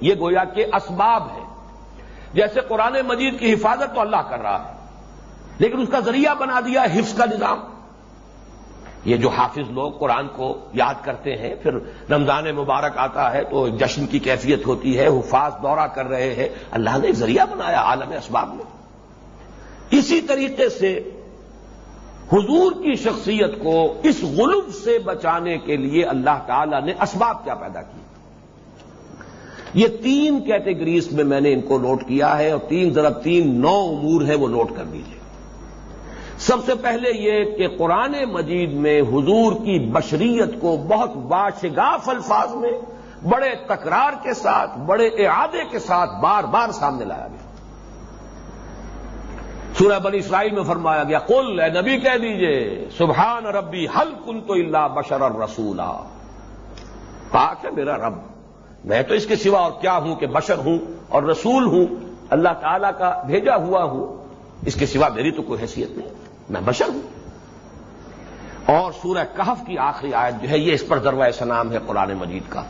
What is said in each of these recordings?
یہ گویا کہ اسباب ہے۔ جیسے قرآن مجید کی حفاظت تو اللہ کر رہا ہے، لیکن اس کا ذریعہ بنا دیا حفظ کا نظام۔ یہ جو حافظ لوگ قرآن کو یاد کرتے ہیں، پھر رمضان مبارک آتا ہے تو جشن کی کیفیت ہوتی ہے، حفاظ دورہ کر رہے ہیں۔ اللہ نے ایک ذریعہ بنایا عالم اسباب میں۔ اسی طریقے سے حضور کی شخصیت کو اس غلب سے بچانے کے لیے اللہ تعالی نے اسباب کیا پیدا کی یہ تین کیٹیگریز میں میں نے ان کو نوٹ کیا ہے اور تین ضرب تین نو امور ہیں وہ نوٹ کر دیجیے سب سے پہلے یہ کہ قرآن مجید میں حضور کی بشریت کو بہت باشگاف الفاظ میں، بڑے تکرار کے ساتھ، بڑے اعادے کے ساتھ بار بار سامنے لایا گیا۔ سورہ بنی اسرائیل میں فرمایا گیا کل اے نبی کہہ دیجیے، سبحان ربی حل کن تو اللہ بشر اور رسولہ پاک ہے میرا رب۔ میں تو اس کے سوا اور کیا ہوں کہ بشر ہوں اور رسول ہوں، اللہ تعالی کا بھیجا ہوا ہوں، اس کے سوا میری تو کوئی حیثیت نہیں۔ میں بشر ہوں۔ اور سورہ کہف کی آخری آیت جو ہے، یہ اس پر ذروہ سلام ہے قرآن مجید کا۔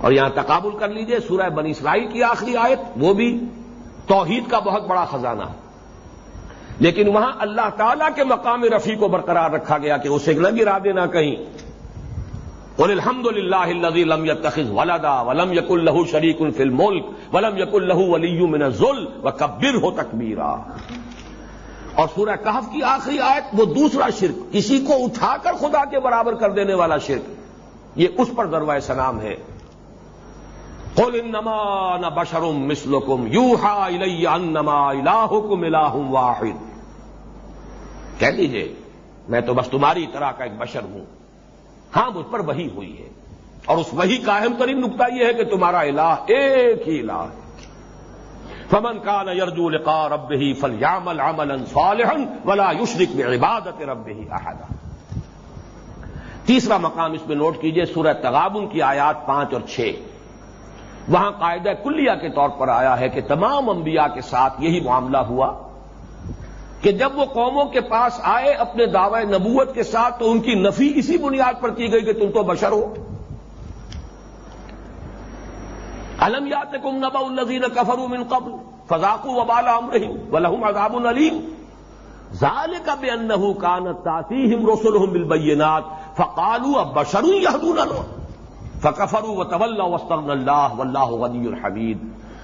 اور یہاں تقابل کر لیجیے، سورہ بنی اسرائیل کی آخری آیت، وہ بھی توحید کا بہت بڑا خزانہ۔ ہے لیکن وہاں اللہ تعالی کے مقام رفیع کو برقرار رکھا گیا کہ اسے نہ گرا دینا کہیں۔ الحمد للہ لم ولدا ولم یق اللہ شریک الفل ملک ولم یق اللہ ولی من ذل و کبر ہو تکبیرا اور سورہ کہف کی آخری آیت وہ دوسرا شرک کسی کو اٹھا کر خدا کے برابر کر دینے والا شرک۔ یہ اس پر ذروہ سلام ہے۔ قل انما نہ بشرم مسلکم یو ہا انما الہکم الہ واحد۔ کہہ دیجیے، میں تو بس تمہاری طرح کا ایک بشر ہوں۔ ہاں مجھ پر وہی ہوئی ہے۔ اور اس وہی قائم ترین نقطہ یہ ہے کہ تمہارا الہ ایک ہی الہ ہے۔ فمن کا نرجو لقا رب ہی فل یامل امل ولا یشرق میں عبادت رب ہی احدہ تیسرا مقام اس میں نوٹ کیجیے، سورہ تغابن کی آیات پانچ اور چھ۔ وہاں قاعدہ کلیہ کے طور پر آیا ہے کہ تمام انبیاء کے ساتھ یہی معاملہ ہوا۔ کہ جب وہ قوموں کے پاس آئے اپنے دعوی نبوت کے ساتھ تو ان کی نفی اسی بنیاد پر کی گئی کہ تم تو بشر ہو۔ الم یات کم نبا الزین کفر من قبل فضاقو وبال امرحیم ولہم عذاب العلیم ظال کا بے انہ کانت تاثیم رسول بالبینات فقالو اب بشر یہدون فکفروا وتولوا واستغنى اللہ واللہ غنی الحمید۔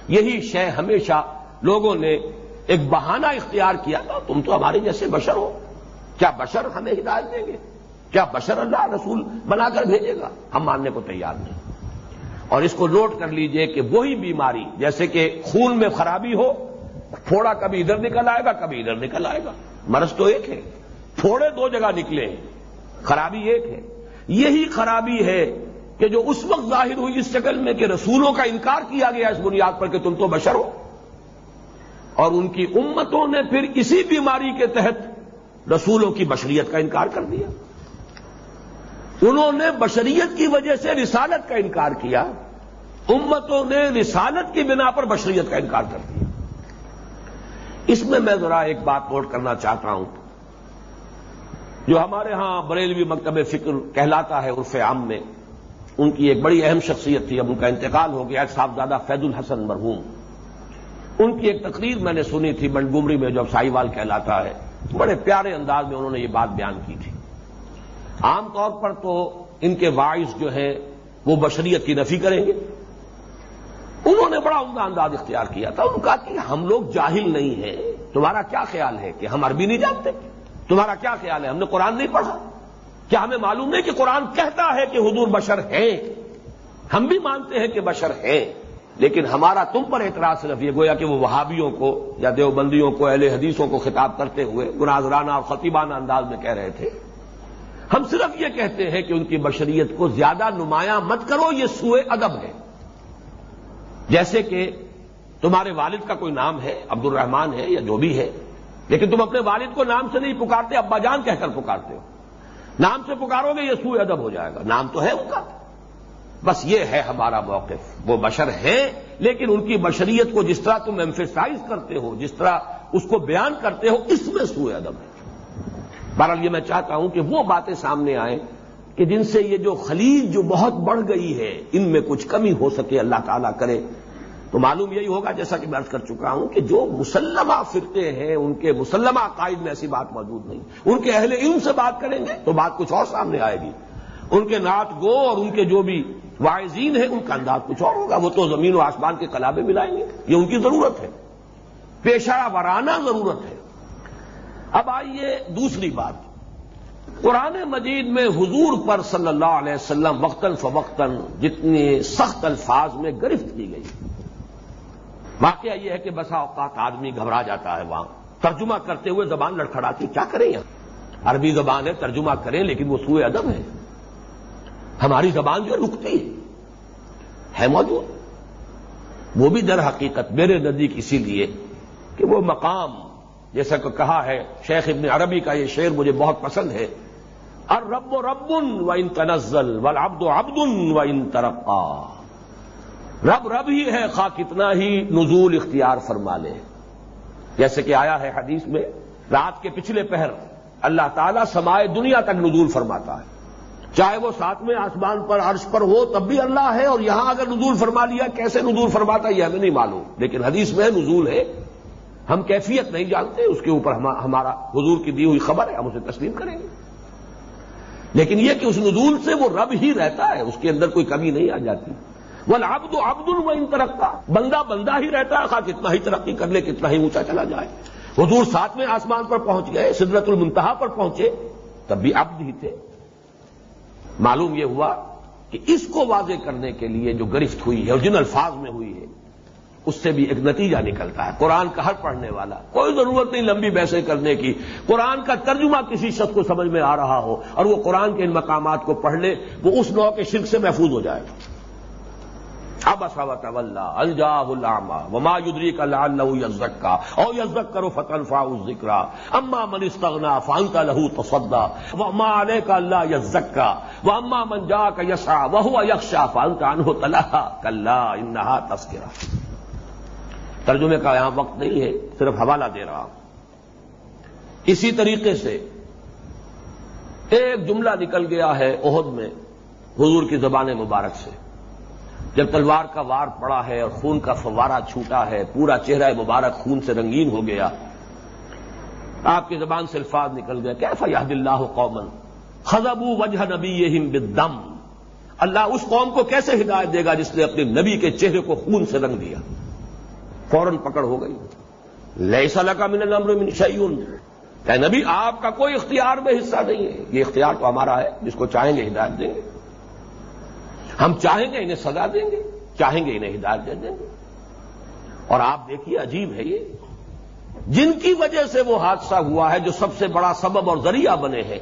یہی شے ہمیشہ لوگوں نے ایک بہانہ اختیار کیا تھا، تم تو ہمارے جیسے بشر ہو۔ کیا بشر ہمیں ہدایت دیں گے؟ کیا بشر اللہ رسول بنا کر بھیجے گا؟ ہم ماننے کو تیار نہیں۔ اور اس کو نوٹ کر لیجیے کہ وہی بیماری، جیسے کہ خون میں خرابی ہو پھوڑا کبھی ادھر نکل آئے گا، کبھی ادھر نکل آئے گا۔ مرض تو ایک ہے۔ پھوڑے دو جگہ نکلے ہیں، خرابی ایک ہے۔ یہی خرابی ہے کہ جو اس وقت ظاہر ہوئی اس شکل میں کہ رسولوں کا انکار کیا گیا اس بنیاد پر کہ تم تو بشر ہو۔ اور ان کی امتوں نے پھر اسی بیماری کے تحت رسولوں کی بشریت کا انکار کر دیا۔ انہوں نے بشریت کی وجہ سے رسالت کا انکار کیا۔ امتوں نے رسالت کی بنا پر بشریت کا انکار کر دیا۔ اس میں میں ذرا ایک بات نوٹ کرنا چاہتا ہوں۔ جو ہمارے ہاں بریلوی مکتب فکر کہلاتا ہے عرف عام میں، ان کی ایک بڑی اہم شخصیت تھی، اب ان کا انتقال ہو گیا، صاحبزادہ فیض الحسن مرحوم۔ ان کی ایک تقریر میں نے سنی تھی منگمری میں، جو سائی وال کہلاتا ہے۔ بڑے پیارے انداز میں انہوں نے یہ بات بیان کی تھی۔ عام طور پر تو ان کے وائس جو ہیں، وہ بشریت کی نفی کریں گے۔ انہوں نے بڑا عمدہ انداز اختیار کیا تھا۔ انہوں نے کہا کہ ہم لوگ جاہل نہیں ہیں۔ تمہارا کیا خیال ہے کہ ہم عربی نہیں جانتے؟ تمہارا کیا خیال ہے؟ ہم نے قرآن نہیں پڑھا؟ کیا ہمیں معلوم نہیں کہ قرآن کہتا ہے کہ حضور بشر ہیں؟ ہم بھی مانتے ہیں کہ بشر ہیں۔ لیکن ہمارا تم پر اعتراض صرف یہ گویا کہ وہ وہابیوں کو یا دیوبندیوں کو، اہل حدیثوں کو خطاب کرتے ہوئے گناظرانہ اور خطیبانہ انداز میں کہہ رہے تھے۔ ہم صرف یہ کہتے ہیں کہ ان کی بشریت کو زیادہ نمایاں مت کرو، یہ سوئے ادب ہے۔ جیسے کہ تمہارے والد کا کوئی نام ہے عبد الرحمان ہے یا جو بھی ہے، لیکن تم اپنے والد کو نام سے نہیں پکارتے، ابا جان کہہ کر پکارتے ہو۔ نام سے پکارو گے، یہ سوئے ادب ہو جائے گا۔ نام تو ہے ان کا۔ بس یہ ہے ہمارا موقف۔ وہ بشر ہیں، لیکن ان کی بشریت کو جس طرح تم ایمفیسائز کرتے ہو، جس طرح اس کو بیان کرتے ہو، اس میں سوئے ادب ہے۔ بہرحال یہ میں چاہتا ہوں کہ وہ باتیں سامنے آئیں کہ جن سے یہ جو خلیج جو بہت بڑھ گئی ہے، ان میں کچھ کمی ہو سکے، اللہ تعالیٰ کرے۔ تو معلوم یہی ہوگا، جیسا کہ میں کر چکا ہوں کہ جو مسلمہ فرقے ہیں، ان کے مسلمہ عقائد میں ایسی بات موجود نہیں۔ ان کے اہل علم سے بات کریں گے تو بات کچھ اور سامنے آئے گی۔ ان کے نعت گو اور ان کے جو بھی وائزین ہیں، ان کا انداز کچھ اور ہوگا۔ وہ تو زمین و آسمان کے کلابے ملائیں گے۔ یہ ان کی ضرورت ہے۔ پیشہ ورانہ ضرورت ہے۔ اب آئیے دوسری بات۔ قرآن مجید میں حضور پر صلی اللہ علیہ وسلم وقتاً فوقتاً جتنے سخت الفاظ میں گرفت کی گئی۔ واقعہ یہ ہے کہ بسا اوقات آدمی گھبرا جاتا ہے وہاں۔ ترجمہ کرتے ہوئے زبان لڑکھڑاتی، کیا کریں یہاں؟ عربی زبان ہے، ترجمہ کریں، لیکن وہ سوئے ادب ہے۔ ہماری زبان جو رکتی ہے۔ موجود۔ وہ بھی در حقیقت میرے نزدیک اسی لیے کہ وہ مقام، جیسا کہ کہا ہے شیخ ابن عربی کا یہ شعر مجھے بہت پسند ہے۔ اور رب و رب و ان تنزل و ابد و ابد و ان ترقا۔ رب رب ہی ہے، خواہ کتنا ہی نزول اختیار فرما لے۔ جیسے کہ آیا ہے حدیث میں، رات کے پچھلے پہر اللہ تعالیٰ سمائے دنیا تک نزول فرماتا ہے۔ چاہے وہ ساتویں آسمان پر عرش پر ہو، تب بھی اللہ ہے اور یہاں اگر نزول فرما لیا، کیسے نزول فرماتا یہ ہمیں نہیں معلوم۔ لیکن حدیث میں نزول ہے۔ ہم کیفیت نہیں جانتے، اس کے اوپر ہمارا حضور کی دی ہوئی خبر ہے، ہم اسے تسلیم کریں گے۔ لیکن یہ کہ اس نزول سے وہ رب ہی رہتا ہے، اس کے اندر کوئی کمی نہیں آ جاتی۔ وہ عبد عبد ال ان بندہ بندہ ہی رہتا ہے خواہ کتنا ہی ترقی کر لے، کتنا ہی اونچا چلا جائے۔ حضور ساتویں آسمان پر پہنچ گئے، سدرت المنتہا پر پہنچے، تب بھی عبد ہی تھے۔ معلوم یہ ہوا کہ اس کو واضح کرنے کے لیے جو گرفت ہوئی ہے اور جن الفاظ میں ہوئی ہے، اس سے بھی ایک نتیجہ نکلتا ہے۔ قرآن کا ہر پڑھنے والا، کوئی ضرورت نہیں لمبی بحثیں کرنے کی۔ قرآن کا ترجمہ کسی شخص کو سمجھ میں آ رہا ہو اور وہ قرآن کے ان مقامات کو پڑھ لے، وہ اس نو کے شرک سے محفوظ ہو جائے۔ گا اب اصاوت الجا وما یدری کا لال یزک کا او یزک کرو فتن ذکر اما من استغنا فان کا لہو تصدا وہ اما علیہ کا اللہ یزک کا وہ اما من جا کا یسا وہ یکشا فان کا انہو تلحا انہا تذکرہ۔ ترجمے کا یہاں وقت نہیں ہے، صرف حوالہ دے رہا ہوں۔ اسی طریقے سے ایک جملہ نکل گیا ہے عہد میں، حضور کی زبان مبارک سے۔ جب تلوار کا وار پڑا ہے اور خون کا فوارہ چھوٹا ہے، پورا چہرہ مبارک خون سے رنگین ہو گیا، آپ کی زبان سے الفاظ نکل گیا کیا فیاد اللہ قومن خزبو وجہ نبی یہ بدم اللہ اس قوم کو کیسے ہدایت دے گا جس نے اپنے نبی کے چہرے کو خون سے رنگ دیا؟ فوراً پکڑ ہو گئی۔ لئی سال کا من نمر من شعیون کہ نبی، آپ کا کوئی اختیار میں حصہ نہیں ہے۔ یہ اختیار تو ہمارا ہے، جس کو چاہیں گے ہدایت دیں گے۔ ہم چاہیں گے انہیں سزا دیں گے، چاہیں گے انہیں ہدایت دے دیں گے۔ اور آپ دیکھیے، عجیب ہے یہ۔ جن کی وجہ سے وہ حادثہ ہوا ہے، جو سب سے بڑا سبب اور ذریعہ بنے ہیں،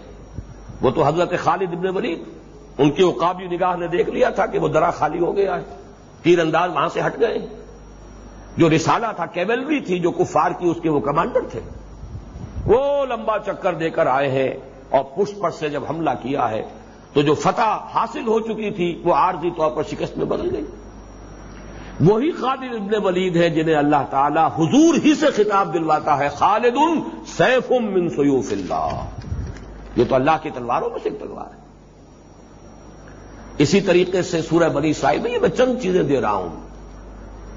وہ تو حضرت خالد ابن ولید۔ ان کی اوقابی نگاہ نے دیکھ لیا تھا کہ وہ درا خالی ہو گیا ہے۔ تیر انداز وہاں سے ہٹ گئے۔ جو رسالہ تھا، کیولری تھی، جو کفار کی، اس کے وہ کمانڈر تھے۔ وہ لمبا چکر دے کر آئے ہیں اور پشپ پر سے جب حملہ کیا ہے تو جو فتح حاصل ہو چکی تھی وہ عارضی طور پر شکست میں بدل گئی۔ وہی خالد ابن ولید ہے جنہیں اللہ تعالی حضور ہی سے خطاب دلواتا ہے خالد ان سیف من سیوف اللہ۔ یہ تو اللہ کی تلواروں میں سے ایک تلوار ہے۔ اسی طریقے سے سورہ بنی صاحب یہ میں چند چیزیں دے رہا ہوں۔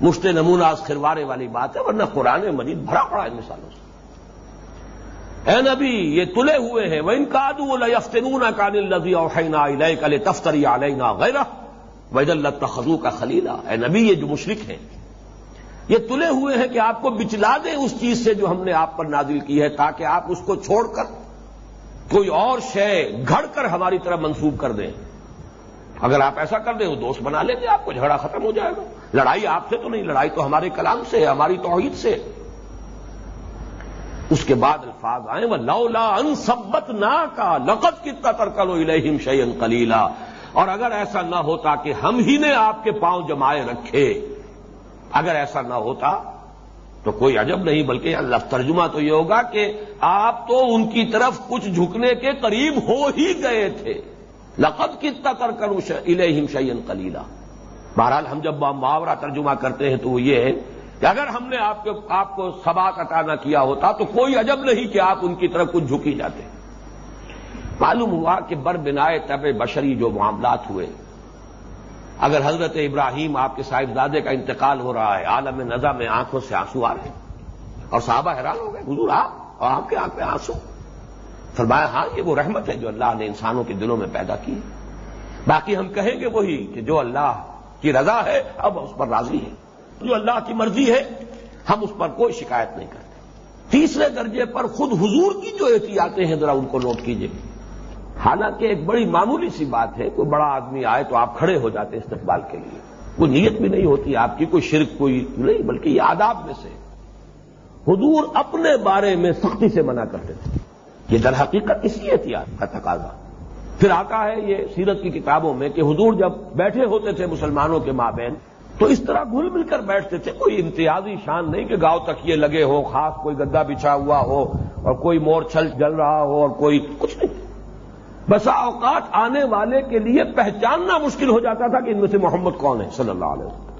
مشت نمونہ خروارے والی بات ہے، ورنہ قرآن مجید بھرا پڑا ہے مثالوں سے۔ اے نبی، یہ تلے ہوئے ہیں۔ وہ ان کا یفتنون کان الزی اوحینا کل تفتری علینا غیرہ۔ وید اللہ تخذو کا خلیلہ۔ اے نبی، یہ جو مشرق ہیں، یہ تلے ہوئے ہیں کہ آپ کو بچلا دیں اس چیز سے جو ہم نے آپ پر نازل کی ہے تاکہ آپ اس کو چھوڑ کر کوئی اور شے گھڑ کر ہماری طرح منسوب کر دیں۔ اگر آپ ایسا کر دیں وہ دوست بنا لیں گے، آپ کو جھگڑا ختم ہو جائے گا۔ لڑائی آپ سے تو نہیں، لڑائی تو ہمارے کلام سے ہے، ہماری توحید سے اس کے بعد الفاظ آئے وہ لولا ان سبت نہ کا لقت کتنا ترکلو الہم شعین کلیلا اور اگر ایسا نہ ہوتا کہ ہم ہی نے آپ کے پاؤں جمائے رکھے، اگر ایسا نہ ہوتا تو کوئی عجب نہیں، بلکہ اللہ ترجمہ تو یہ ہوگا کہ آپ تو ان کی طرف کچھ جھکنے کے قریب ہو ہی گئے تھے۔ لقت کتنا تر کروں الہم شعین کلیلا بہرحال ہم جب محاورہ ترجمہ کرتے ہیں تو وہ یہ ہے کہ اگر ہم نے آپ آپ کو سباق عطا نہ کیا ہوتا تو کوئی عجب نہیں کہ آپ ان کی طرف کچھ جھکی جاتے۔ معلوم ہوا کہ بر بنائے طب بشری جو معاملات ہوئے۔ اگر حضرت ابراہیم آپ کے صاحبزادے کا انتقال ہو رہا ہے، عالم نظا میں آنکھوں سے آنسو آ رہے ہیں۔ اور صحابہ حیران ہو گئے، حضور، آپ اور آپ کے آنکھ میں آنسو؟ فرمایا ہاں یہ وہ رحمت ہے جو اللہ نے انسانوں کے دلوں میں پیدا کی باقی ہم کہیں گے وہی کہ جو اللہ کی رضا ہے، اب اس پر راضی ہے۔ جو اللہ کی مرضی ہے، ہم اس پر کوئی شکایت نہیں کرتے۔ تیسرے درجے پر خود حضور کی جو احتیاطیں ہیں، ذرا ان کو نوٹ کیجیے حالانکہ ایک بڑی معمولی سی بات ہے، کوئی بڑا آدمی آئے تو آپ کھڑے ہو جاتے استقبال کے لیے۔ کوئی نیت بھی نہیں ہوتی، آپ کی کوئی شرک کوئی نہیں، بلکہ یہ آداب میں سے۔ حضور اپنے بارے میں سختی سے منع کرتے تھے۔ یہ در حقیقت اسی احتیاط کا تقاضا۔ پھر آتا ہے یہ سیرت کی کتابوں میں کہ حضور جب بیٹھے ہوتے تھے مسلمانوں کے مابین تو اس طرح گھل مل کر بیٹھتے تھے، کوئی امتیازی شان نہیں کہ گاؤں تک یہ لگے ہو خاص کوئی گدا بچھا ہوا ہو اور کوئی مور چھل جل رہا ہو اور کوئی کچھ نہیں۔ بسا اوقات آنے والے کے لیے پہچاننا مشکل ہو جاتا تھا کہ ان میں سے محمد کون ہے، صلی اللہ علیہ وسلم۔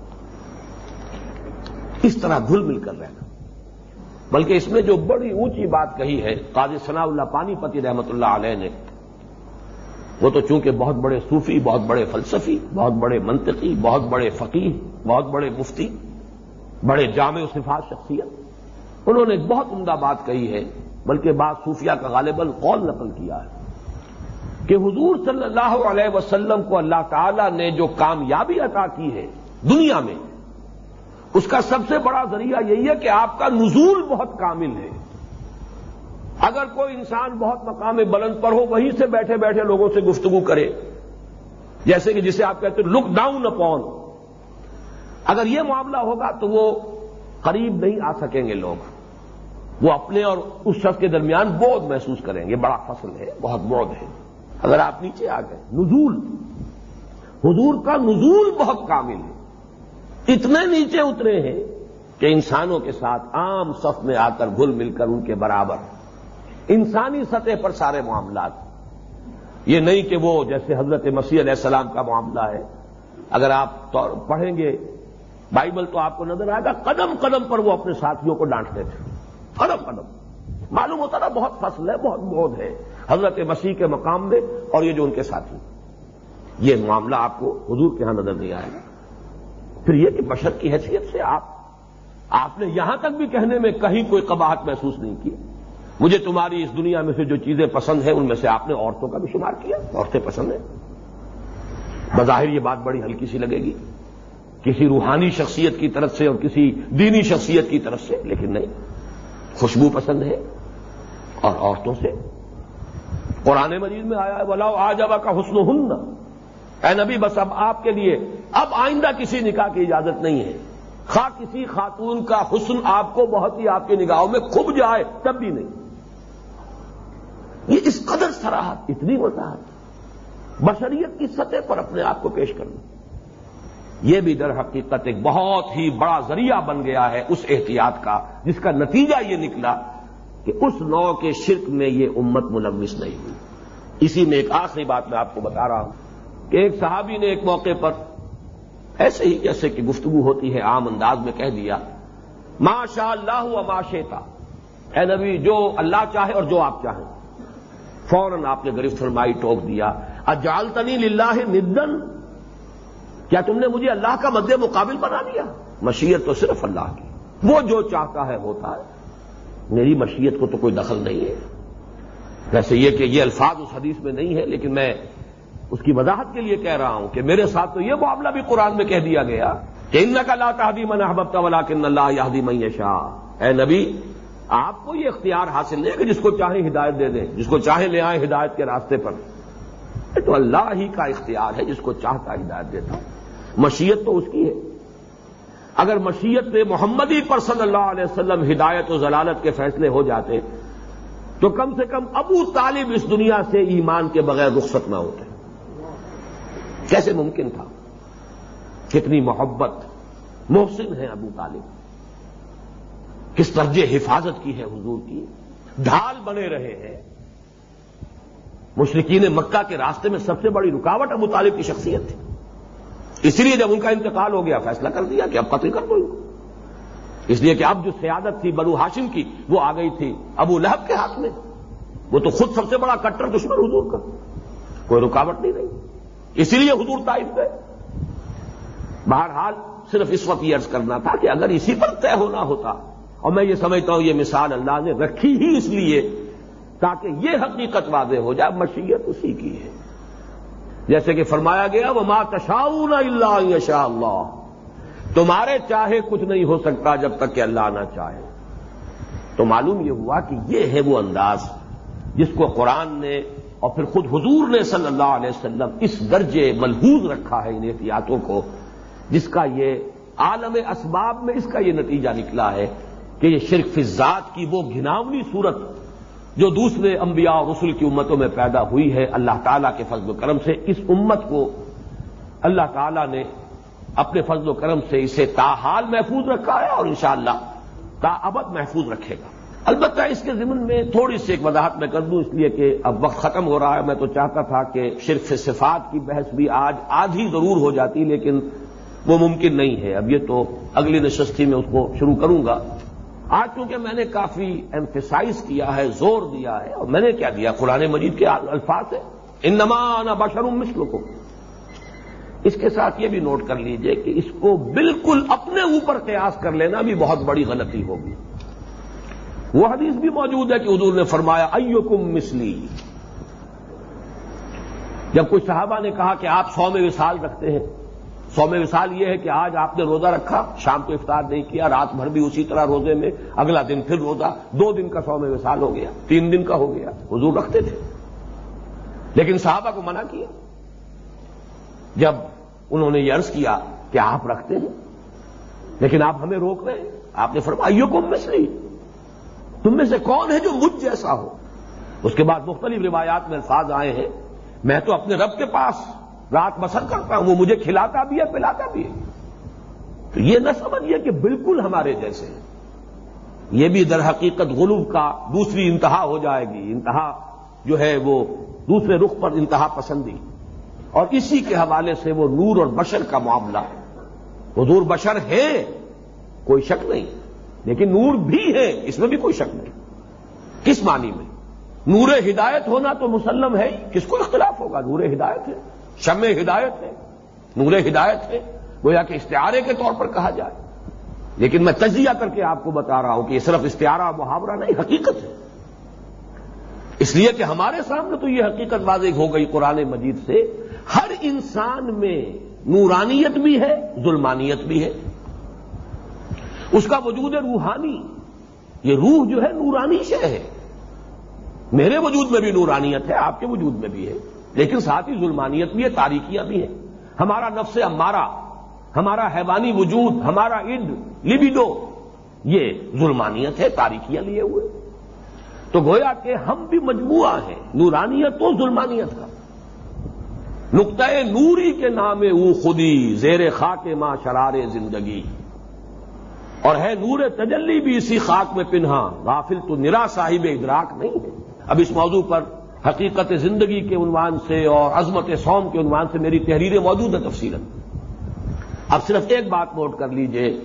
اس طرح گھل مل کر رہنا۔ بلکہ اس میں جو بڑی اونچی بات کہی ہے، قاضی ثناء اللہ پانی پتی رحمت اللہ علیہ نے وہ تو چونکہ بہت بڑے صوفی، بہت بڑے فلسفی، بہت بڑے منطقی، بہت بڑے فقیر بہت بڑے مفتی، بڑے جامع و صفات شخصیت، انہوں نے ایک بہت عمدہ بات کہی ہے، بلکہ بعض صوفیہ کا غالباً قول نقل کیا ہے، کہ حضور صلی اللہ علیہ وسلم کو اللہ تعالی نے جو کامیابی عطا کی ہے دنیا میں، اس کا سب سے بڑا ذریعہ یہی ہے کہ آپ کا نزول بہت کامل ہے۔ اگر کوئی انسان بہت مقام بلند پر ہو، وہیں سے بیٹھے بیٹھے لوگوں سے گفتگو کرے۔ جیسے کہ جسے آپ کہتے ہیں لک ڈاؤن اپون اگر یہ معاملہ ہوگا تو وہ قریب نہیں آ سکیں گے لوگ۔ وہ اپنے اور اس شخص کے درمیان بودھ محسوس کریں گے۔ بڑا فصل ہے، بہت بودھ ہے۔ اگر آپ نیچے آ گئے، نزول۔ حضور کا نزول بہت کامل ہے۔ اتنے نیچے اترے ہیں کہ انسانوں کے ساتھ عام صف میں آ کر گھل مل کر ان کے برابر۔ انسانی سطح پر سارے معاملات یہ نہیں کہ وہ جیسے حضرت مسیح علیہ السلام کا معاملہ ہے۔ اگر آپ پڑھیں گے، بائبل تو آپ کو نظر آئے گا، قدم قدم پر وہ اپنے ساتھیوں کو ڈانٹتے تھے۔ قدم قدم۔ معلوم ہوتا نا بہت فصل ہے، بہت بودھ ہے۔ حضرت مسیح کے مقام میں اور یہ جو ان کے ساتھی۔ یہ معاملہ آپ کو حضور کے ہاں نظر نہیں آئے گا۔ پھر یہ کہ بشر کی حیثیت سے آپ آپ نے یہاں تک بھی کہنے میں کہیں کوئی قباہت محسوس نہیں کی۔ مجھے تمہاری اس دنیا میں سے جو چیزیں پسند ہیں ان میں سے آپ نے عورتوں کا بھی شمار کیا؟ عورتیں پسند ہیں؟ بظاہر یہ بات بڑی ہلکی سی لگے گی۔ کسی روحانی شخصیت کی طرف سے اور کسی دینی شخصیت کی طرف سے، لیکن نہیں۔ خوشبو پسند ہے اور عورتوں سے۔ قرآن مجید میں آیا ہے بلاؤ آج ابا کا حسن ہن اے نبی، بس اب آپ کے لیے، اب آئندہ کسی نکاح کی اجازت نہیں ہے۔ خواہ کسی خاتون کا حسن آپ کو بہت ہی آپ کی نگاہوں میں کھب جائے، تب بھی نہیں۔ سراہت اتنی وضاحت۔ بشریت کی سطح پر اپنے آپ کو پیش کرنا۔ یہ بھی در حقیقت ایک بہت ہی بڑا ذریعہ بن گیا ہے اس احتیاط کا، جس کا نتیجہ یہ نکلا کہ اس نو کے شرک میں یہ امت ملوث نہیں ہوئی۔ اسی میں ایک آخری بات میں آپ کو بتا رہا ہوں کہ ایک صحابی نے ایک موقع پر ایسے ہی جیسے کہ گفتگو ہوتی ہے، عام انداز میں کہہ دیا ما شاء اللہ و ما شیتا اے نبی، جو اللہ چاہے اور جو آپ چاہیں۔ فوراً آپ نے گرفت فرمائی، ٹوک دیا۔ اجال تنی لاہ ندن کیا تم نے مجھے اللہ کا مد مقابل بنا دیا مشیت تو صرف اللہ کی۔ وہ جو چاہتا ہے، ہوتا ہے۔ میری مشیت کو تو کوئی دخل نہیں ہے۔ ویسے یہ کہ یہ الفاظ اس حدیث میں نہیں ہے، لیکن میں اس کی وضاحت کے لیے کہہ رہا ہوں کہ میرے ساتھ تو یہ معاملہ بھی قرآن میں کہہ دیا گیا کہ ان کا لا تحدی من احبتا ولا کن اللہ یادی من شاہ اے نبی آپ کو یہ اختیار حاصل نہیں ہے کہ جس کو چاہے ہدایت دے دیں، جس کو چاہے لے آئیں ہدایت کے راستے پر۔ تو اللہ ہی کا اختیار ہے، جس کو چاہتا ہدایت دیتا۔ مشیت تو اس کی ہے۔ اگر مشیت محمدی پر صلی اللہ علیہ وسلم ہدایت و ضلالت کے فیصلے ہو جاتے، تو کم سے کم ابو طالب اس دنیا سے ایمان کے بغیر رخصت نہ ہوتے۔ کیسے ممکن تھا؟ کتنی محبت، محسن ہے ابو طالب۔ کس درجے حفاظت کی ہے حضور کی؟ ڈھال بنے رہے ہیں۔ مشرقین مکہ کے راستے میں سب سے بڑی رکاوٹ ابو طالب کی شخصیت تھی۔ اسی لیے جب ان کا انتقال ہو گیا، فیصلہ کر دیا کہ اب قتل کر دو ان کو۔ اس لیے کہ اب جو سیادت تھی بنو ہاشم کی، وہ آ گئی تھی ابو لہب کے ہاتھ میں۔ وہ تو خود سب سے بڑا کٹر دشمن حضور کا۔ کوئی رکاوٹ نہیں رہی۔ اسی لیے حضور طائف گئے۔ بہرحال صرف اس وقت یہ عرض کرنا تھا کہ اگر اسی پر طے ہونا ہوتا اور میں یہ سمجھتا ہوں یہ مثال اللہ نے رکھی ہی اس لیے تاکہ یہ حقیقت واضح ہو جائے، مشیت اسی کی ہے۔ جیسے کہ فرمایا گیا وہ ماں تشاؤ اللہ یشا اللہ تمہارے چاہے کچھ نہیں ہو سکتا جب تک کہ اللہ نہ چاہے۔ تو معلوم یہ ہوا کہ یہ ہے وہ انداز جس کو قرآن نے اور پھر خود حضور نے صلی اللہ علیہ وسلم اس درجے ملحوظ رکھا ہے ان احتیاطوں کو، جس کا یہ عالم اسباب میں اس کا یہ نتیجہ نکلا ہے۔ کہ یہ شرک فضات کی وہ گھناونی صورت جو دوسرے انبیاء اور رسول کی امتوں میں پیدا ہوئی ہے اللہ تعالیٰ کے فضل و کرم سے، اس امت کو اللہ تعالیٰ نے اپنے فضل و کرم سے اسے تاحال محفوظ رکھا ہے اور انشاءاللہ شاء ابد محفوظ رکھے گا۔ البتہ اس کے ضمن میں تھوڑی سی ایک وضاحت میں کر دوں، اس لیے کہ اب وقت ختم ہو رہا ہے۔ میں تو چاہتا تھا کہ صرف صفات کی بحث بھی آج آدھی ضرور ہو جاتی، لیکن وہ ممکن نہیں ہے۔ اب یہ تو اگلی نشستی میں اس کو شروع کروں گا۔ آج چونکہ میں نے کافی ایمفیسائز کیا ہے، زور دیا ہے، اور میں نے کیا دیا؟ قرآن مجید کے الفاظ ہے ان نما بشروم مسلم کو اس کے ساتھ یہ بھی نوٹ کر لیجیے کہ اس کو بالکل اپنے اوپر قیاس کر لینا بھی بہت بڑی غلطی ہوگی۔ وہ حدیث بھی موجود ہے کہ حضور نے فرمایا ایوکم مسلی جب کچھ صحابہ نے کہا کہ آپ سو میں وصال رکھتے ہیں سو میں مثال یہ ہے کہ آج آپ نے روزہ رکھا، شام کو افطار نہیں کیا، رات بھر بھی اسی طرح روزے میں، اگلا دن پھر روزہ، دو دن کا سو میں مثال ہو گیا، تین دن کا ہو گیا، حضور رکھتے تھے۔ لیکن صحابہ کو منع کیا۔ جب انہوں نے یہ عرض کیا کہ آپ رکھتے ہیں، لیکن آپ ہمیں روک رہے ہیں۔ آپ نے فرمائی کو مسلی تم میں سے کون ہے جو مجھ جیسا ہو؟ اس کے بعد مختلف روایات میں الفاظ آئے ہیں، میں تو اپنے رب کے پاس رات بسر کرتا ہوں، وہ مجھے کھلاتا بھی ہے، پلاتا بھی ہے۔ تو یہ نہ سمجھیے کہ بالکل ہمارے جیسے یہ بھی در حقیقت غلوب کا دوسری انتہا ہو جائے گی۔ انتہا جو ہے وہ دوسرے رخ پر انتہا پسندی۔ اور اسی کے حوالے سے وہ نور اور بشر کا معاملہ حضور بشر ہے کوئی شک نہیں۔ لیکن نور بھی ہے اس میں بھی کوئی شک نہیں۔ کس معنی میں؟ نور ہدایت ہونا تو مسلم ہے کس کو اختلاف ہوگا؟ نور ہدایت ہے۔ شم ہدایت ہے، نور ہدایت ہے۔ گویا کہ استعارے کے طور پر کہا جائے۔ لیکن میں تجزیہ کر کے آپ کو بتا رہا ہوں کہ یہ صرف استعارہ محاورہ نہیں، حقیقت ہے۔ اس لیے کہ ہمارے سامنے تو یہ حقیقت واضح ہو گئی قرآن مجید سے، ہر انسان میں نورانیت بھی ہے، ظلمانیت بھی ہے۔ اس کا وجود روحانی، یہ روح جو ہے، نورانی شے ہے۔ میرے وجود میں بھی نورانیت ہے، آپ کے وجود میں بھی ہے۔ لیکن ساتھ ہی ظلمانیت بھی ہے، تاریکیاں بھی ہیں۔ ہمارا نفس ہمارا ہمارا حیوانی وجود، ہمارا اڈ لبیڈو، یہ ظلمانیت ہے، تاریکیاں لیے ہوئے۔ تو گویا کہ ہم بھی مجموعہ ہیں، نورانیت تو ظلمانیت کا۔ نقطۂ نوری کے نام او خودی، زیر خاک ماں شرار زندگی۔ اور ہے نور تجلی بھی اسی خاک میں پنہا غافل تو نرا صاحب ادراک نہیں ہے۔ اب اس موضوع پر حقیقت زندگی کے عنوان سے اور عظمت سوم کے عنوان سے میری تحریریں موجود ہیں تفصیل اب صرف ایک بات نوٹ کر لیجیے۔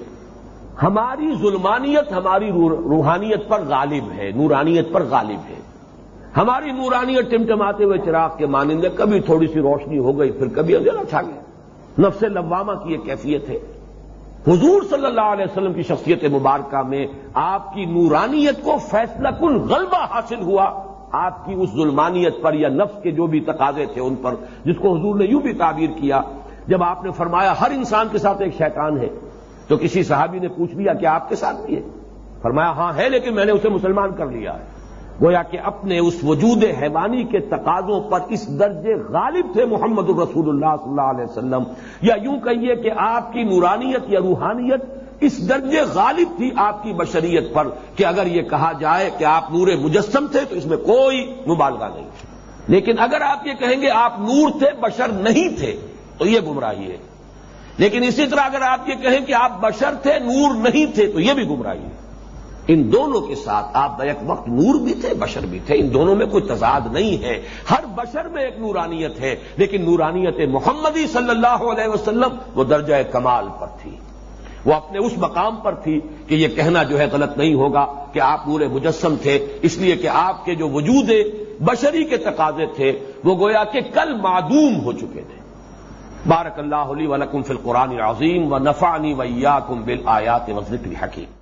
ہماری ظلمانیت ہماری روحانیت پر غالب ہے، نورانیت پر غالب ہے۔ ہماری نورانیت ٹمٹماتے ہوئے چراغ کے مانندے کبھی تھوڑی سی روشنی ہو گئی، پھر کبھی اندھیرا چھا گیا۔ نفس لوامہ کی ایک کیفیت ہے۔ حضور صلی اللہ علیہ وسلم کی شخصیت مبارکہ میں آپ کی نورانیت کو فیصلہ کن غلبہ حاصل ہوا۔ آپ کی اس ظلمانیت پر یا نفس کے جو بھی تقاضے تھے ان پر، جس کو حضور نے یوں بھی تعبیر کیا، جب آپ نے فرمایا ہر انسان کے ساتھ ایک شیطان ہے، تو کسی صحابی نے پوچھ لیا کہ آپ کے ساتھ بھی ہے؟ فرمایا ہاں ہے، لیکن میں نے اسے مسلمان کر لیا ہے۔ گویا کہ اپنے اس وجود حیوانی کے تقاضوں پر اس درجے غالب تھے محمد الرسول اللہ صلی اللہ علیہ وسلم۔ یا یوں کہیے کہ آپ کی نورانیت یا روحانیت اس درجے غالب تھی آپ کی بشریت پر کہ اگر یہ کہا جائے کہ آپ نور مجسم تھے تو اس میں کوئی مبالغہ نہیں لیکن اگر آپ یہ کہیں گے آپ نور تھے، بشر نہیں تھے، تو یہ گمراہی ہے۔ لیکن اسی طرح اگر آپ یہ کہیں کہ آپ بشر تھے، نور نہیں تھے، تو یہ بھی گمراہی ہے۔ ان دونوں کے ساتھ آپ بیک وقت نور بھی تھے، بشر بھی تھے۔ ان دونوں میں کوئی تضاد نہیں ہے۔ ہر بشر میں ایک نورانیت ہے، لیکن نورانیت محمدی صلی اللہ علیہ وسلم وہ درجہ کمال پر تھی۔ وہ اپنے اس مقام پر تھی کہ یہ کہنا جو ہے غلط نہیں ہوگا کہ آپ پورے مجسم تھے، اس لیے کہ آپ کے جو وجود بشری کے تقاضے تھے، وہ گویا کہ کل معدوم ہو چکے تھے۔ بارک اللہ علی ولکم فی القرآن عظیم و نفانی ویا کم بل آیات وزن حکیم۔